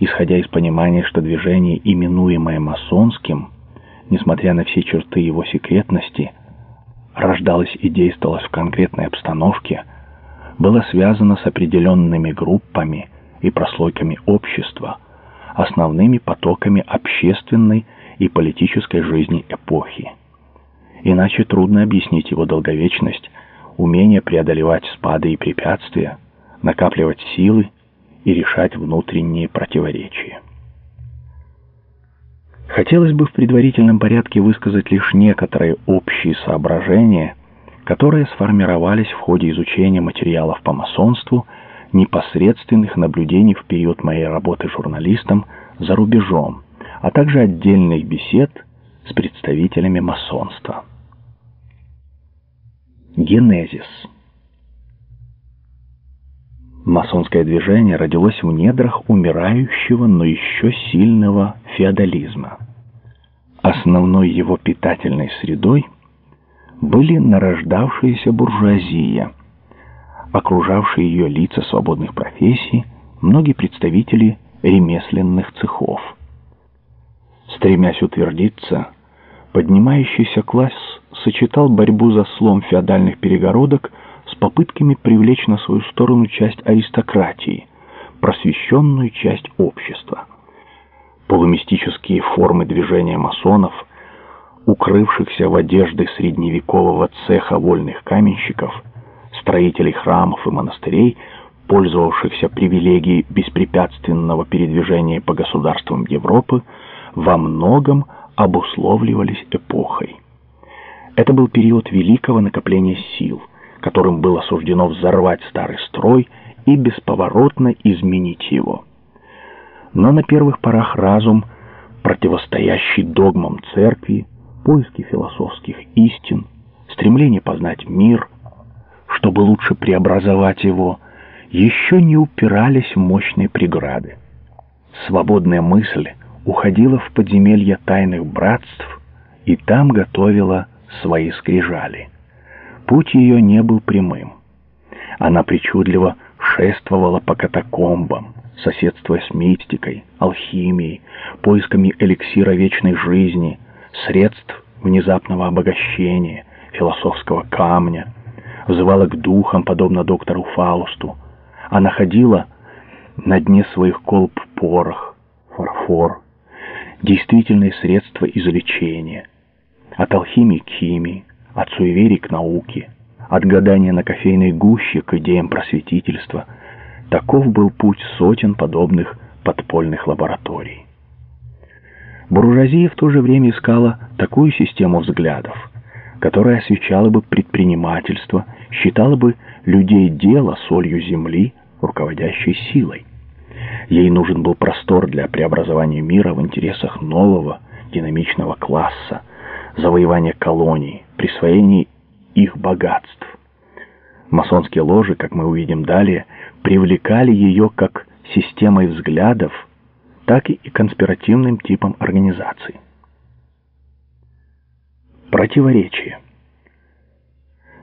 исходя из понимания, что движение, именуемое масонским, несмотря на все черты его секретности, рождалось и действовалось в конкретной обстановке, было связано с определенными группами и прослойками общества, основными потоками общественной и политической жизни эпохи. Иначе трудно объяснить его долговечность, умение преодолевать спады и препятствия, накапливать силы и решать внутренние противоречия. Хотелось бы в предварительном порядке высказать лишь некоторые общие соображения, которые сформировались в ходе изучения материалов по масонству, непосредственных наблюдений в период моей работы журналистом за рубежом, а также отдельных бесед с представителями масонства. Генезис Масонское движение родилось в недрах умирающего, но еще сильного феодализма. Основной его питательной средой были нарождавшаяся буржуазия, окружавшие ее лица свободных профессий, многие представители ремесленных цехов. Стремясь утвердиться, поднимающийся класс сочетал борьбу за слом феодальных перегородок с попытками привлечь на свою сторону часть аристократии, просвещенную часть общества. Полумистические формы движения масонов, укрывшихся в одежды средневекового цеха вольных каменщиков, строителей храмов и монастырей, пользовавшихся привилегией беспрепятственного передвижения по государствам Европы, во многом обусловливались эпохой. Это был период великого накопления сил – которым было суждено взорвать старый строй и бесповоротно изменить его. Но на первых порах разум, противостоящий догмам церкви, поиски философских истин, стремление познать мир, чтобы лучше преобразовать его, еще не упирались мощные преграды. Свободная мысль уходила в подземелья тайных братств и там готовила свои скрижали. Путь ее не был прямым. Она причудливо шествовала по катакомбам, соседствуя с мистикой, алхимией, поисками эликсира вечной жизни, средств внезапного обогащения, философского камня, взывала к духам, подобно доктору Фаусту. Она ходила на дне своих колб порох, фарфор, действительные средства излечения, от алхимии к химии, от суеверий к науке, от гадания на кофейной гуще к идеям просветительства. Таков был путь сотен подобных подпольных лабораторий. Буржуазия в то же время искала такую систему взглядов, которая освещала бы предпринимательство, считала бы людей дела солью земли, руководящей силой. Ей нужен был простор для преобразования мира в интересах нового динамичного класса, завоевания колоний, присвоении их богатств. Масонские ложи, как мы увидим далее, привлекали ее как системой взглядов, так и конспиративным типом организаций. Противоречие.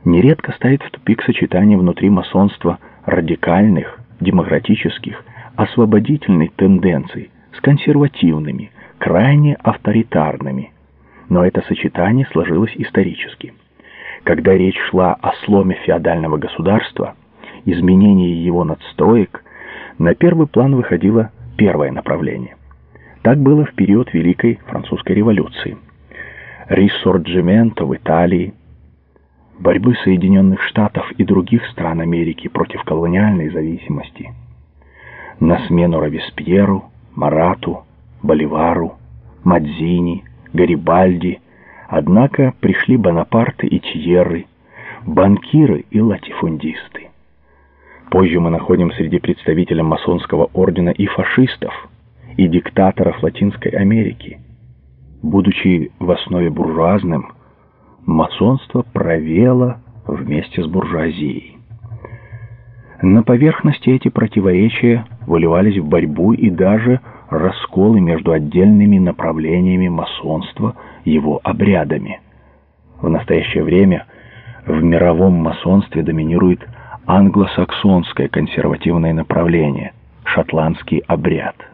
Нередко ставит в тупик сочетание внутри масонства радикальных, демократических, освободительных тенденций с консервативными, крайне авторитарными, но это сочетание сложилось исторически. Когда речь шла о сломе феодального государства, изменении его надстроек, на первый план выходило первое направление. Так было в период Великой Французской революции. Рисорджименто в Италии, борьбы Соединенных Штатов и других стран Америки против колониальной зависимости, на смену Робеспьеру, Марату, Боливару, Мадзини, Гарибальди, однако пришли Бонапарты и Тьерры, банкиры и латифундисты. Позже мы находим среди представителей масонского ордена и фашистов, и диктаторов Латинской Америки. Будучи в основе буржуазным, масонство провело вместе с буржуазией. На поверхности эти противоречия выливались в борьбу и даже расколы между отдельными направлениями масонства, его обрядами. В настоящее время в мировом масонстве доминирует англосаксонское консервативное направление, шотландский обряд –